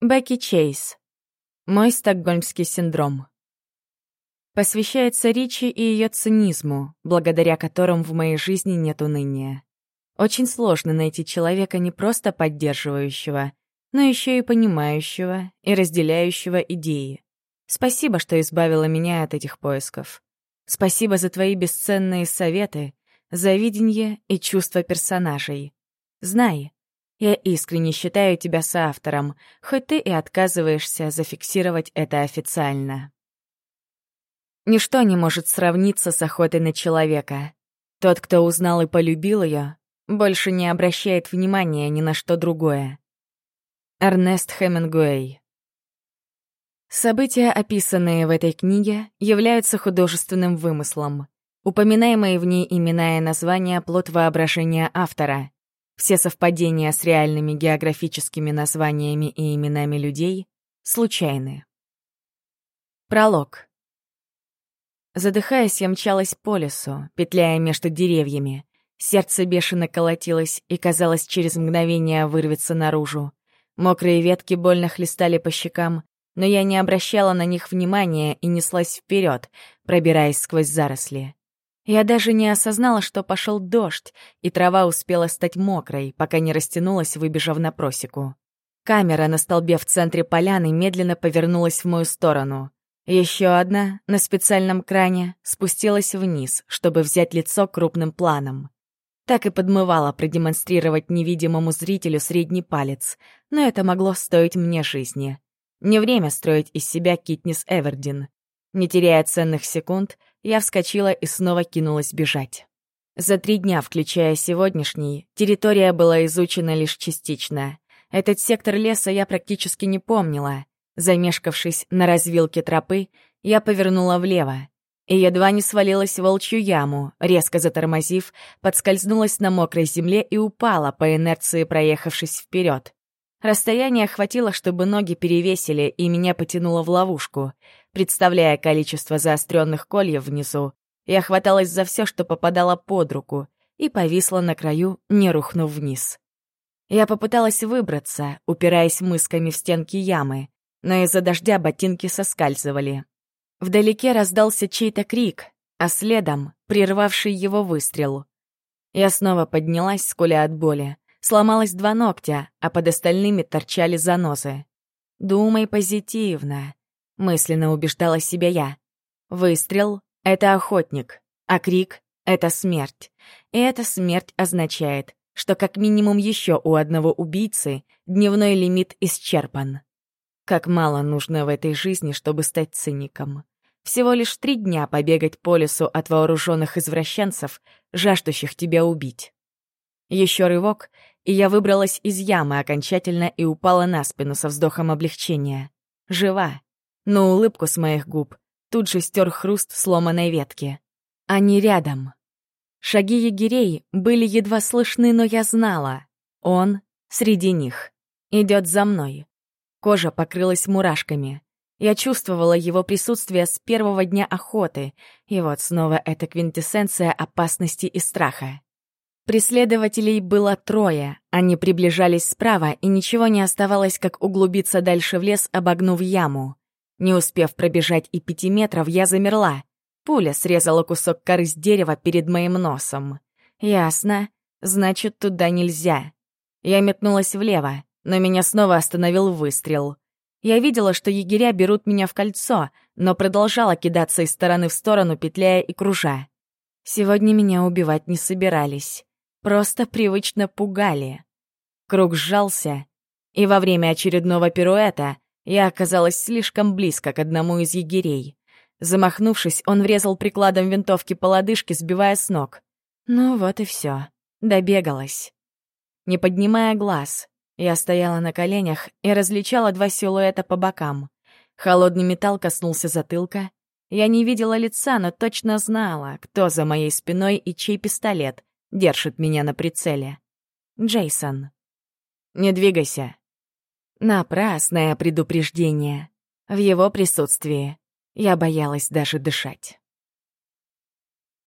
Бекки Чейз. Мой стокгольмский синдром. Посвящается Ричи и ее цинизму, благодаря которым в моей жизни нет уныния. Очень сложно найти человека не просто поддерживающего, но еще и понимающего и разделяющего идеи. Спасибо, что избавила меня от этих поисков. Спасибо за твои бесценные советы, за видение и чувство персонажей. Знай, я искренне считаю тебя соавтором, хоть ты и отказываешься зафиксировать это официально. Ничто не может сравниться с охотой на человека. Тот, кто узнал и полюбил ее, больше не обращает внимания ни на что другое. Эрнест Хемингуэй События, описанные в этой книге, являются художественным вымыслом. Упоминаемые в ней имена и названия — плод воображения автора. Все совпадения с реальными географическими названиями и именами людей случайны. Пролог. Задыхаясь, я мчалась по лесу, петляя между деревьями. Сердце бешено колотилось и, казалось, через мгновение вырвется наружу. Мокрые ветки больно хлестали по щекам, но я не обращала на них внимания и неслась вперед, пробираясь сквозь заросли. Я даже не осознала, что пошел дождь, и трава успела стать мокрой, пока не растянулась, выбежав на просеку. Камера на столбе в центре поляны медленно повернулась в мою сторону. Еще одна, на специальном кране, спустилась вниз, чтобы взять лицо крупным планом. Так и подмывала продемонстрировать невидимому зрителю средний палец, но это могло стоить мне жизни. Не время строить из себя Китнис Эвердин. Не теряя ценных секунд, я вскочила и снова кинулась бежать. За три дня, включая сегодняшний, территория была изучена лишь частично. Этот сектор леса я практически не помнила. Замешкавшись на развилке тропы, я повернула влево и едва не свалилась в волчью яму, резко затормозив, подскользнулась на мокрой земле и упала, по инерции проехавшись вперед. Расстояние хватило, чтобы ноги перевесили, и меня потянуло в ловушку. Представляя количество заостренных кольев внизу, я хваталась за все, что попадало под руку, и повисла на краю, не рухнув вниз. Я попыталась выбраться, упираясь мысками в стенки ямы, но из-за дождя ботинки соскальзывали. Вдалеке раздался чей-то крик, а следом — прервавший его выстрел. Я снова поднялась, скуля от боли. Сломалось два ногтя, а под остальными торчали занозы. «Думай позитивно», — мысленно убеждала себя я. Выстрел — это охотник, а крик — это смерть. И эта смерть означает, что как минимум еще у одного убийцы дневной лимит исчерпан. Как мало нужно в этой жизни, чтобы стать циником. Всего лишь три дня побегать по лесу от вооруженных извращенцев, жаждущих тебя убить. Еще рывок, и я выбралась из ямы окончательно и упала на спину со вздохом облегчения. Жива. Но улыбку с моих губ тут же стер хруст сломанной ветки. Они рядом. Шаги егерей были едва слышны, но я знала. Он среди них. Идет за мной. Кожа покрылась мурашками. Я чувствовала его присутствие с первого дня охоты, и вот снова эта квинтэссенция опасности и страха. Преследователей было трое, они приближались справа, и ничего не оставалось, как углубиться дальше в лес, обогнув яму. Не успев пробежать и пяти метров, я замерла. Пуля срезала кусок коры с дерева перед моим носом. Ясно, значит, туда нельзя. Я метнулась влево но меня снова остановил выстрел. Я видела, что егеря берут меня в кольцо, но продолжала кидаться из стороны в сторону, петляя и кружа. Сегодня меня убивать не собирались. Просто привычно пугали. Круг сжался, и во время очередного пируэта я оказалась слишком близко к одному из егерей. Замахнувшись, он врезал прикладом винтовки по лодыжке, сбивая с ног. Ну вот и все. Добегалась. Не поднимая глаз, я стояла на коленях и различала два силуэта по бокам. Холодный металл коснулся затылка. Я не видела лица, но точно знала, кто за моей спиной и чей пистолет держит меня на прицеле. Джейсон. «Не двигайся». Напрасное предупреждение. В его присутствии я боялась даже дышать.